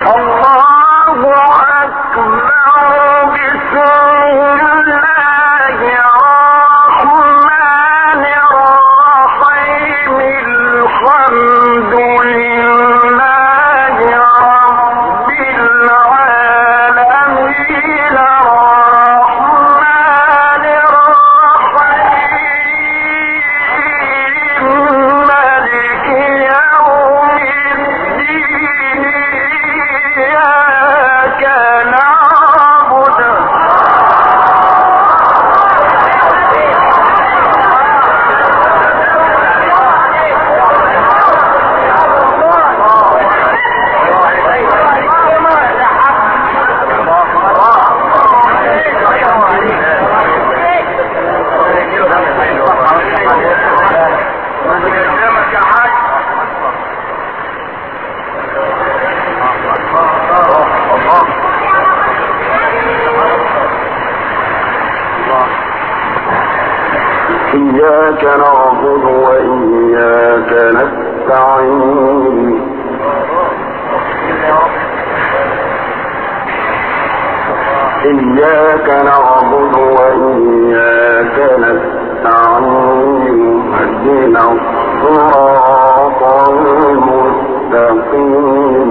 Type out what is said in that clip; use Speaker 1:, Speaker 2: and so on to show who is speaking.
Speaker 1: Come إياك نعبد وإياك نستعين. إياك نعبد وإياك نستعين. اهدنا الصراط المستقيم.